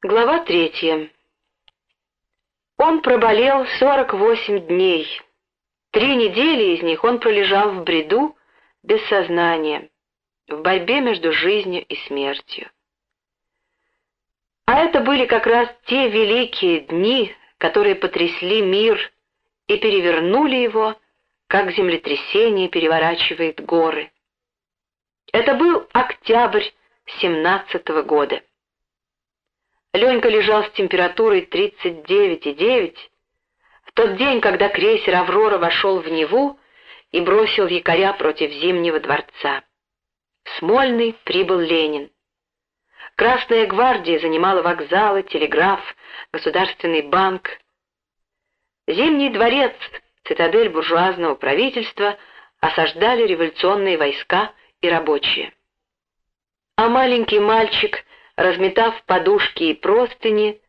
Глава третья. Он проболел 48 дней. Три недели из них он пролежал в бреду, без сознания, в борьбе между жизнью и смертью. А это были как раз те великие дни, которые потрясли мир и перевернули его, как землетрясение переворачивает горы. Это был октябрь семнадцатого года. Ленька лежал с температурой 39,9 в тот день, когда крейсер «Аврора» вошел в Неву и бросил якоря против Зимнего дворца. В Смольный прибыл Ленин. Красная гвардия занимала вокзалы, телеграф, Государственный банк. Зимний дворец, цитадель буржуазного правительства, осаждали революционные войска и рабочие. А маленький мальчик, разметав подушки и простыни,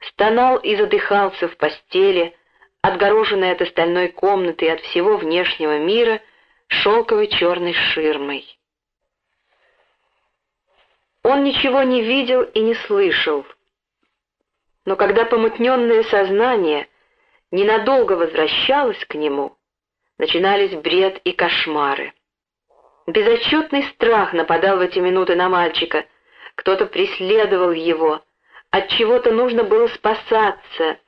стонал и задыхался в постели, отгороженной от остальной комнаты и от всего внешнего мира шелковой черной ширмой. Он ничего не видел и не слышал, но когда помутненное сознание ненадолго возвращалось к нему, начинались бред и кошмары. Безотчетный страх нападал в эти минуты на мальчика. Кто-то преследовал его. От чего-то нужно было спасаться.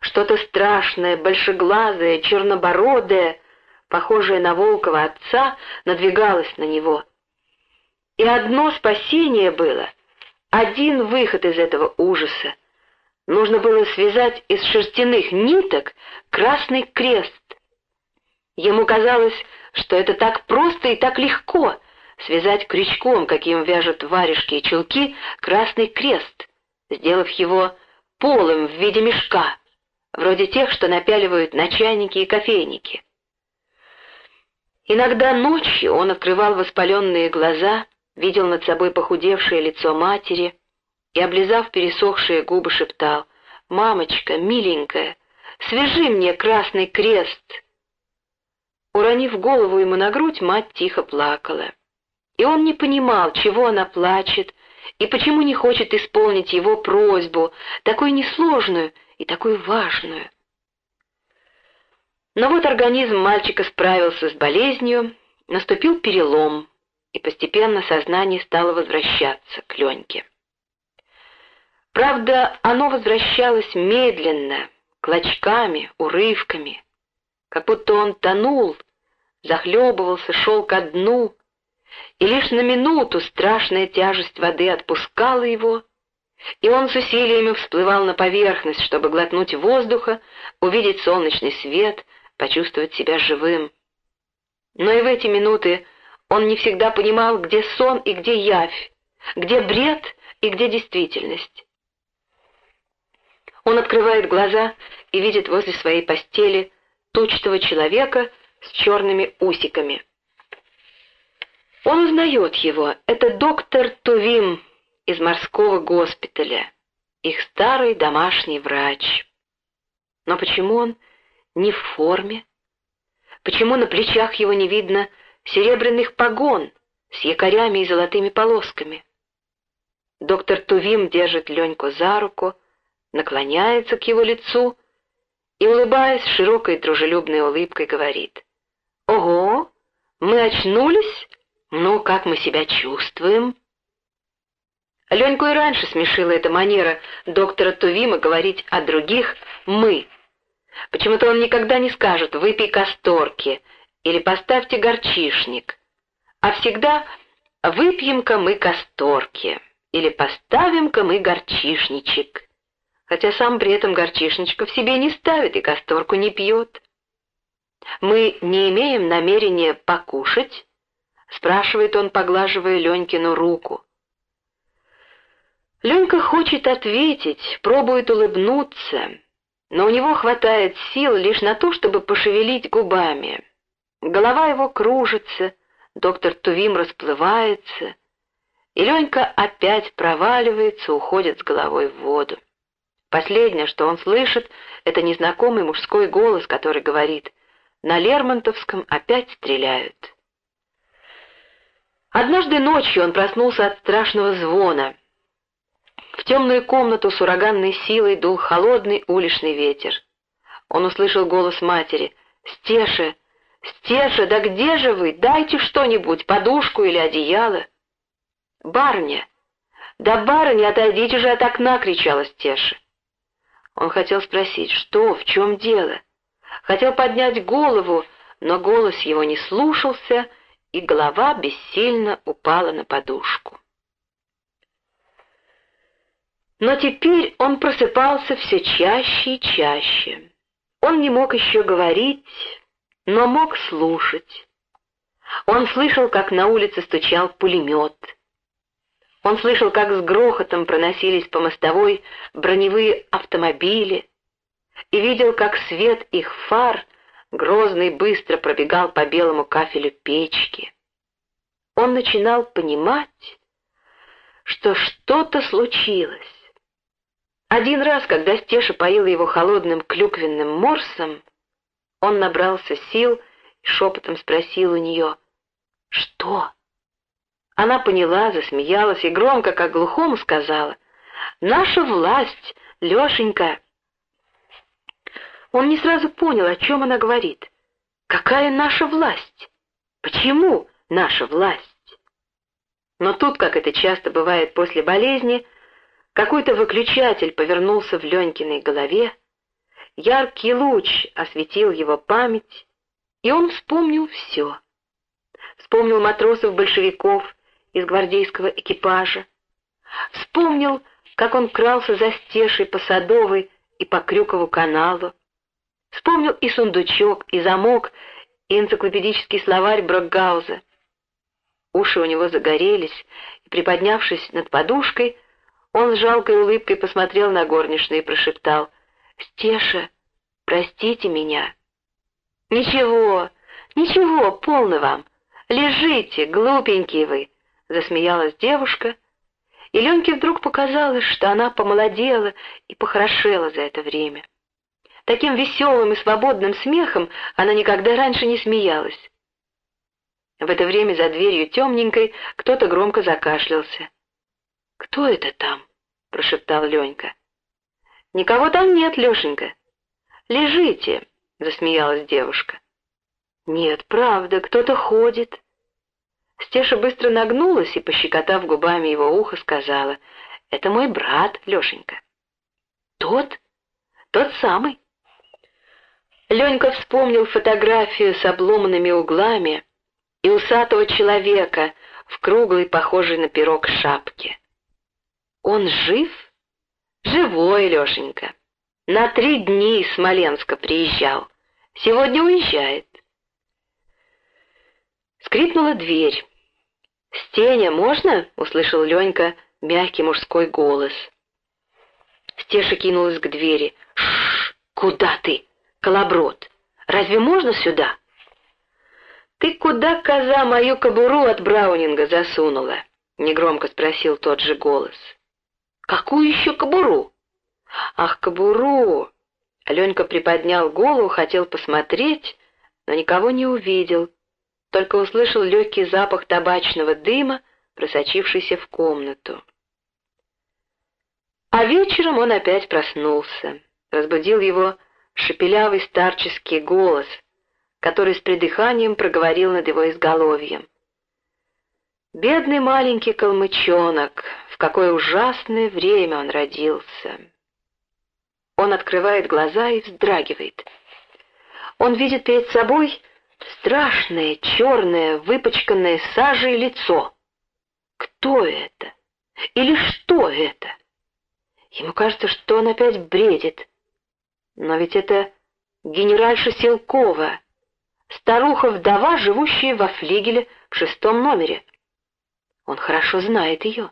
Что-то страшное, большеглазое, чернобородое, похожее на Волкова отца, надвигалось на него. И одно спасение было, один выход из этого ужаса. Нужно было связать из шерстяных ниток красный крест. Ему казалось, что это так просто и так легко связать крючком, каким вяжут варежки и чулки, красный крест, сделав его полым в виде мешка, вроде тех, что напяливают на чайники и кофейники. Иногда ночью он открывал воспаленные глаза, видел над собой похудевшее лицо матери и, облизав пересохшие губы, шептал «Мамочка, миленькая, свяжи мне красный крест!» Уронив голову ему на грудь, мать тихо плакала. И он не понимал, чего она плачет, и почему не хочет исполнить его просьбу, такую несложную и такую важную. Но вот организм мальчика справился с болезнью, наступил перелом, и постепенно сознание стало возвращаться к Леньке. Правда, оно возвращалось медленно, клочками, урывками, как будто он тонул, захлебывался, шел ко дну, и лишь на минуту страшная тяжесть воды отпускала его, и он с усилиями всплывал на поверхность, чтобы глотнуть воздуха, увидеть солнечный свет, почувствовать себя живым. Но и в эти минуты он не всегда понимал, где сон и где явь, где бред и где действительность. Он открывает глаза и видит возле своей постели тучного человека с черными усиками. Он узнает его. Это доктор Тувим из морского госпиталя, их старый домашний врач. Но почему он не в форме? Почему на плечах его не видно серебряных погон с якорями и золотыми полосками? Доктор Тувим держит Леньку за руку, наклоняется к его лицу и, улыбаясь широкой дружелюбной улыбкой, говорит, «Ого, мы очнулись? Ну, как мы себя чувствуем?» Леньку и раньше смешила эта манера доктора Тувима говорить о других «мы». Почему-то он никогда не скажет «выпей касторки» или «поставьте горчишник», а всегда «выпьем-ка мы касторки» или «поставим-ка мы горчишничек» хотя сам при этом горчишничка в себе не ставит и касторку не пьет. «Мы не имеем намерения покушать?» — спрашивает он, поглаживая Ленькину руку. Ленька хочет ответить, пробует улыбнуться, но у него хватает сил лишь на то, чтобы пошевелить губами. Голова его кружится, доктор Тувим расплывается, и Ленька опять проваливается, уходит с головой в воду. Последнее, что он слышит, это незнакомый мужской голос, который говорит «На Лермонтовском опять стреляют». Однажды ночью он проснулся от страшного звона. В темную комнату с ураганной силой дул холодный уличный ветер. Он услышал голос матери. «Стеша! Стеша, да где же вы? Дайте что-нибудь, подушку или одеяло!» «Барыня! Да, барыня, отойдите же от окна!» — кричала Стеша. Он хотел спросить, что, в чем дело. Хотел поднять голову, но голос его не слушался, и голова бессильно упала на подушку. Но теперь он просыпался все чаще и чаще. Он не мог еще говорить, но мог слушать. Он слышал, как на улице стучал пулемет. Он слышал, как с грохотом проносились по мостовой броневые автомобили, и видел, как свет их фар грозный быстро пробегал по белому кафелю печки. Он начинал понимать, что что-то случилось. Один раз, когда Стеша поила его холодным клюквенным морсом, он набрался сил и шепотом спросил у нее, «Что?» Она поняла, засмеялась и громко, как глухому, сказала, «Наша власть, Лешенька!» Он не сразу понял, о чем она говорит. «Какая наша власть? Почему наша власть?» Но тут, как это часто бывает после болезни, какой-то выключатель повернулся в Ленькиной голове, яркий луч осветил его память, и он вспомнил все. Вспомнил матросов-большевиков из гвардейского экипажа, вспомнил, как он крался за стешей по Садовой и по Крюкову каналу, вспомнил и сундучок, и замок, и энциклопедический словарь Брокгауза. Уши у него загорелись, и, приподнявшись над подушкой, он с жалкой улыбкой посмотрел на горничную и прошептал «Стеша, простите меня». «Ничего, ничего, полно вам. Лежите, глупенькие вы», — засмеялась девушка, и Ленке вдруг показалось, что она помолодела и похорошела за это время. Таким веселым и свободным смехом она никогда раньше не смеялась. В это время за дверью темненькой кто-то громко закашлялся. «Кто это там?» — прошептал Ленька. «Никого там нет, Лешенька. Лежите», — засмеялась девушка. «Нет, правда, кто-то ходит». Стеша быстро нагнулась и, пощекотав губами его ухо, сказала, «Это мой брат, Лешенька». «Тот? Тот самый». Ленька вспомнил фотографию с обломанными углами и усатого человека в круглой, похожей на пирог шапке. Он жив? Живой, Лешенька. На три дни из Смоленска приезжал. Сегодня уезжает. Скрипнула дверь. «Стеня, можно?» — услышал Ленька мягкий мужской голос. Стеша кинулась к двери. «Шш! Куда ты? Колоброд! Разве можно сюда?» «Ты куда, коза, мою кобуру от Браунинга засунула?» — негромко спросил тот же голос. Какую еще кобуру? Ах, кобуру! Ленька приподнял голову, хотел посмотреть, но никого не увидел, только услышал легкий запах табачного дыма, просочившийся в комнату. А вечером он опять проснулся. Разбудил его шепелявый старческий голос, который с придыханием проговорил над его изголовьем. Бедный маленький калмычонок, в какое ужасное время он родился. Он открывает глаза и вздрагивает. Он видит перед собой страшное, черное, выпачканное сажей лицо. Кто это? Или что это? Ему кажется, что он опять бредит. Но ведь это генеральша Селкова, старуха-вдова, живущая во флигеле в шестом номере. Он хорошо знает ее.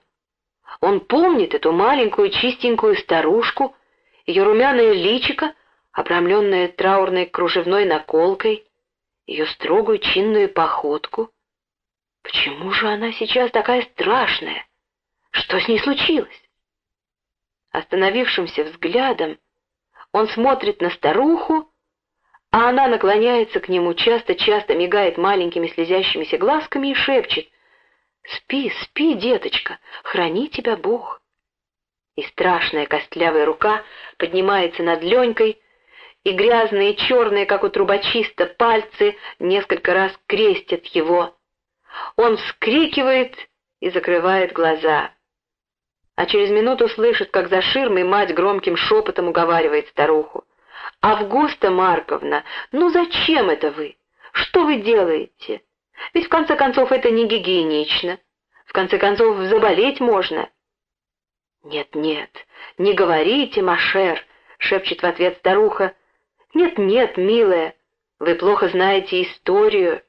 Он помнит эту маленькую чистенькую старушку, ее румяное личико, обрамленное траурной кружевной наколкой, ее строгую чинную походку. Почему же она сейчас такая страшная? Что с ней случилось? Остановившимся взглядом он смотрит на старуху, а она наклоняется к нему, часто-часто мигает маленькими слезящимися глазками и шепчет — Спи, спи, деточка, храни тебя Бог. и страшная костлявая рука поднимается над Ленькой, и грязные черные, как у трубочиста, пальцы несколько раз крестят его. Он вскрикивает и закрывает глаза. А через минуту слышит, как за ширмой мать громким шепотом уговаривает старуху. «Августа Марковна, ну зачем это вы? Что вы делаете? Ведь в конце концов это не гигиенично. В конце концов заболеть можно». «Нет-нет, не говорите, Машер», — шепчет в ответ старуха. «Нет-нет, милая, вы плохо знаете историю.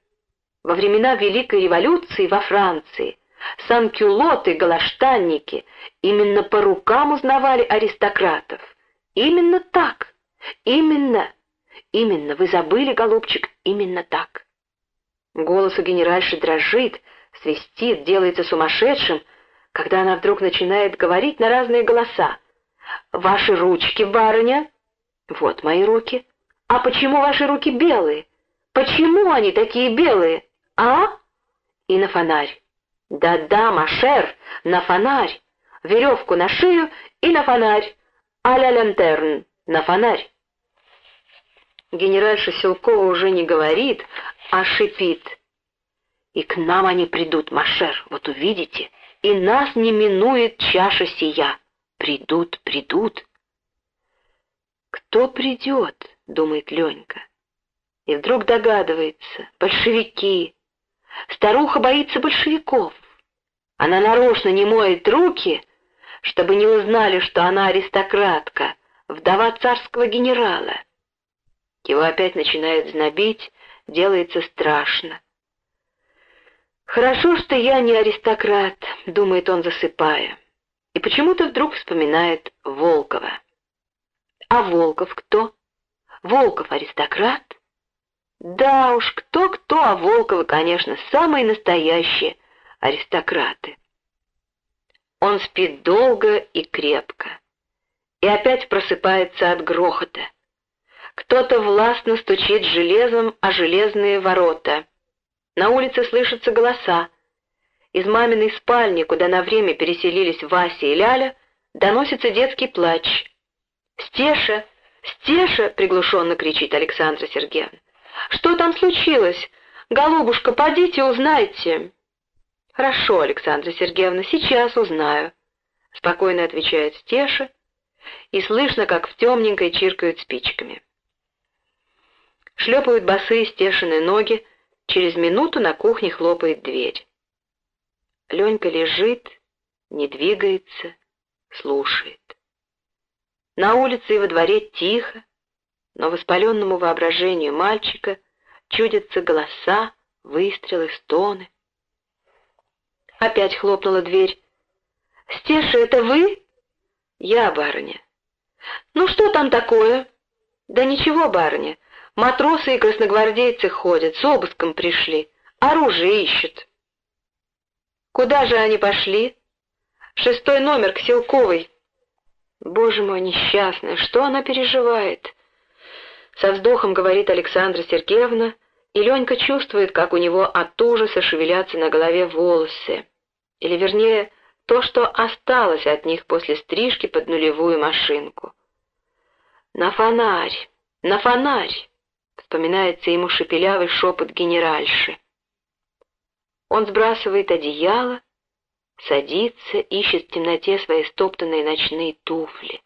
Во времена Великой революции во Франции санкюлоты, галаштанники именно по рукам узнавали аристократов. Именно так, именно, именно, вы забыли, голубчик, именно так». Голос у генеральши дрожит, свистит, делается сумасшедшим, когда она вдруг начинает говорить на разные голоса. «Ваши ручки, барыня?» «Вот мои руки». «А почему ваши руки белые? Почему они такие белые, а?» «И на фонарь». «Да-да, Машер, на фонарь. Веревку на шею и на фонарь. А-ля на фонарь». Генеральша Силкова уже не говорит, а шипит. «И к нам они придут, Машер, вот увидите» и нас не минует чаша сия. Придут, придут. Кто придет, думает Ленька. И вдруг догадывается, большевики. Старуха боится большевиков. Она нарочно не моет руки, чтобы не узнали, что она аристократка, вдова царского генерала. Его опять начинает знобить, делается страшно. «Хорошо, что я не аристократ», — думает он, засыпая. И почему-то вдруг вспоминает Волкова. А Волков кто? Волков аристократ? Да уж, кто-кто, а Волковы, конечно, самые настоящие аристократы. Он спит долго и крепко. И опять просыпается от грохота. Кто-то властно стучит железом о железные ворота — на улице слышатся голоса. Из маминой спальни, куда на время переселились Вася и Ляля, доносится детский плач. «Стеша! Стеша!» — приглушенно кричит Александра Сергеевна. «Что там случилось? Голубушка, подите, узнайте!» «Хорошо, Александра Сергеевна, сейчас узнаю», — спокойно отвечает Стеша, и слышно, как в темненькой чиркают спичками. Шлепают босые Стешины ноги, Через минуту на кухне хлопает дверь. Ленька лежит, не двигается, слушает. На улице и во дворе тихо, но воспаленному воображению мальчика чудятся голоса, выстрелы, стоны. Опять хлопнула дверь. «Стеша, это вы?» «Я, барыня». «Ну что там такое?» «Да ничего, барыня. Матросы и красногвардейцы ходят, с обыском пришли, оружие ищут. Куда же они пошли? Шестой номер к Селковой. Боже мой, несчастная, что она переживает? Со вздохом говорит Александра Сергеевна, и Ленька чувствует, как у него от ужаса шевелятся на голове волосы. Или, вернее, то, что осталось от них после стрижки под нулевую машинку. «На фонарь! На фонарь!» Вспоминается ему шепелявый шепот генеральши. Он сбрасывает одеяло, садится, ищет в темноте свои стоптанные ночные туфли.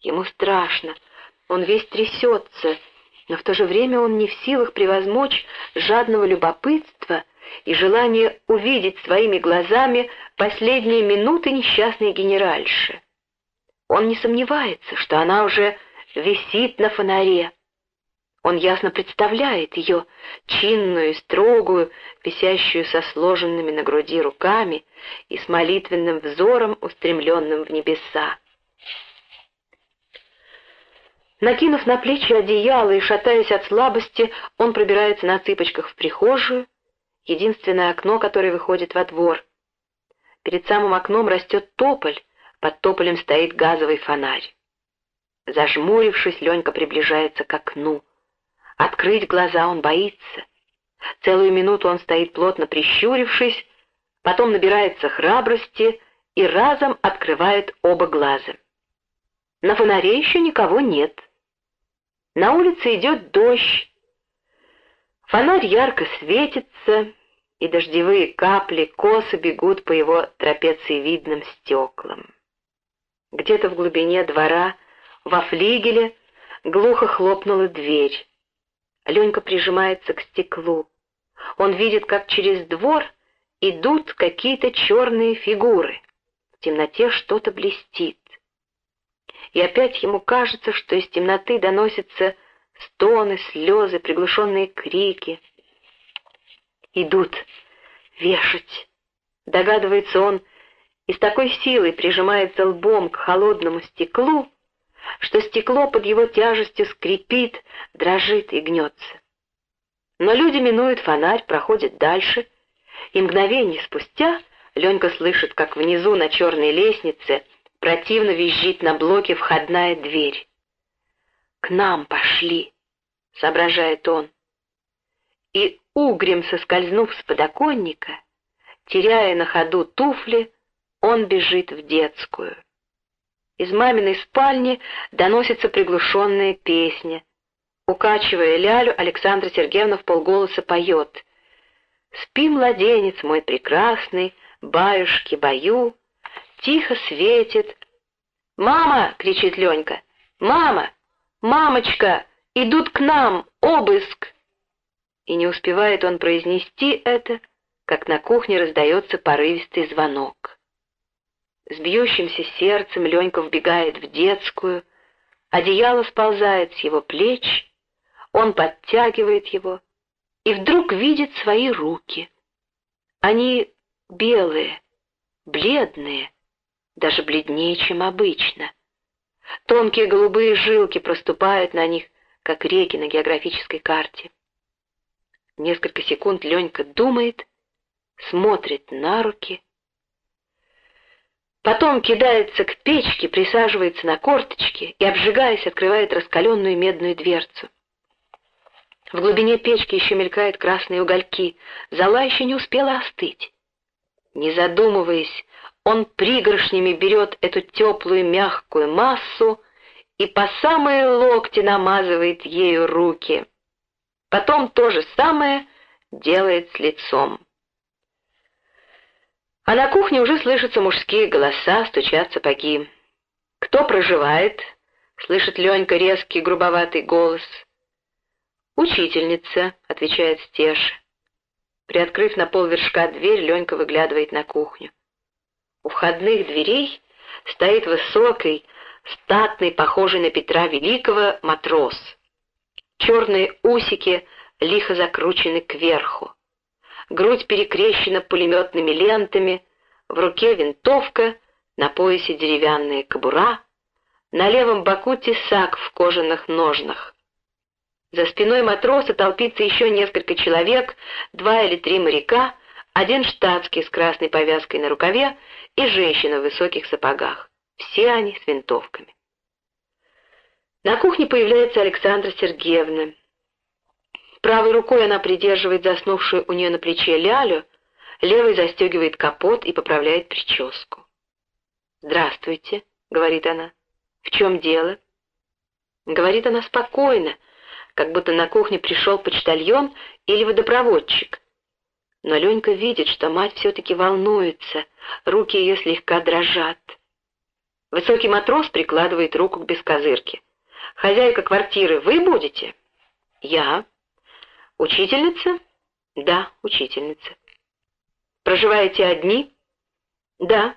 Ему страшно, он весь трясется, но в то же время он не в силах превозмочь жадного любопытства и желание увидеть своими глазами последние минуты несчастной генеральши. Он не сомневается, что она уже висит на фонаре, он ясно представляет ее, чинную, строгую, висящую со сложенными на груди руками и с молитвенным взором, устремленным в небеса. Накинув на плечи одеяло и шатаясь от слабости, он пробирается на цыпочках в прихожую, единственное окно, которое выходит во двор. Перед самым окном растет тополь, под тополем стоит газовый фонарь. Зажмурившись, Ленька приближается к окну — Открыть глаза он боится. Целую минуту он стоит плотно прищурившись, потом набирается храбрости и разом открывает оба глаза. На фонаре еще никого нет. На улице идет дождь. Фонарь ярко светится, и дождевые капли косо бегут по его трапециевидным стеклам. Где-то в глубине двора, во флигеле, глухо хлопнула дверь. Ленька прижимается к стеклу. Он видит, как через двор идут какие-то черные фигуры. В темноте что-то блестит. И опять ему кажется, что из темноты доносятся стоны, слезы, приглушенные крики — идут вешать. Догадывается он, и с такой силой прижимается лбом к холодному стеклу, что стекло под его тяжестью скрипит, дрожит и гнется. Но люди минуют фонарь, проходят дальше, и мгновение спустя Ленька слышит, как внизу на черной лестнице противно визжит на блоке входная дверь. «К нам пошли», — соображает он. И Угрем соскользнув с подоконника, теряя на ходу туфли, он бежит в детскую. Из маминой спальни доносится приглушенная песня. Укачивая лялю, Александра Сергеевна в полголоса поет. «Спи, младенец мой прекрасный, баюшки бою, тихо светит». «Мама!» — кричит Ленька. «Мама! Мамочка! Идут к нам! Обыск!» и не успевает он произнести это, как на кухне раздается порывистый звонок. С бьющимся сердцем Ленька вбегает в детскую, одеяло сползает с его плеч, он подтягивает его и вдруг видит свои руки. Они белые, бледные, даже бледнее, чем обычно. Тонкие голубые жилки проступают на них, как реки на географической карте. Несколько секунд Ленька думает, смотрит на руки. Потом кидается к печке, присаживается на корточки и, обжигаясь, открывает раскаленную медную дверцу. В глубине печки еще мелькают красные угольки, зола еще не успела остыть. Не задумываясь, он пригоршнями берет эту теплую мягкую массу и по самые локти намазывает ею руки. Потом то же самое делает с лицом. А на кухне уже слышатся мужские голоса, стучат сапоги. «Кто проживает?» — слышит Ленька резкий грубоватый голос. «Учительница», — отвечает Стеша. Приоткрыв на полвершка дверь, Ленька выглядывает на кухню. У входных дверей стоит высокий, статный, похожий на Петра Великого, матрос — Черные усики лихо закручены кверху. Грудь перекрещена пулеметными лентами, в руке винтовка, на поясе деревянная кобура, на левом боку тесак в кожаных ножнах. За спиной матроса толпится еще несколько человек, два или три моряка, один штатский с красной повязкой на рукаве и женщина в высоких сапогах. Все они с винтовками. На кухне появляется Александра Сергеевна. Правой рукой она придерживает заснувшую у нее на плече лялю, левой застегивает капот и поправляет прическу. «Здравствуйте», — говорит она. «В чем дело?» Говорит она спокойно, как будто на кухне пришел почтальон или водопроводчик. Но Ленька видит, что мать все-таки волнуется, руки ее слегка дрожат. Высокий матрос прикладывает руку к бескозырке. Хозяйка квартиры вы будете? Я. Учительница? Да, учительница. Проживаете одни? Да.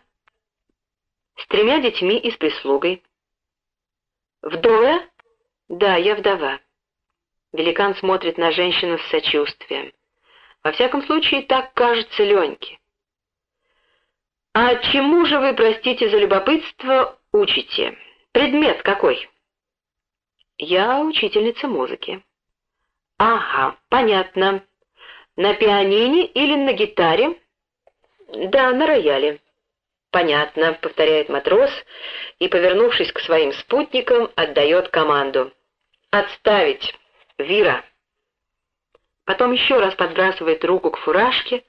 С тремя детьми и с прислугой. Вдова? Да, я вдова. Великан смотрит на женщину с сочувствием. Во всяком случае, так кажется Леньке. «А чему же вы, простите за любопытство, учите? Предмет какой?» Я учительница музыки. Ага, понятно. На пианине или на гитаре? Да, на рояле. Понятно, повторяет матрос и, повернувшись к своим спутникам, отдает команду. Отставить. Вира. Потом еще раз подбрасывает руку к фуражке,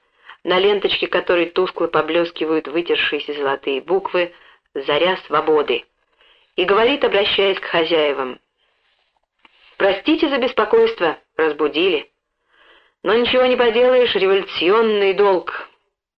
на ленточке которой тускло поблескивают вытершиеся золотые буквы «Заря свободы», и говорит, обращаясь к хозяевам, «Простите за беспокойство, разбудили. Но ничего не поделаешь, революционный долг,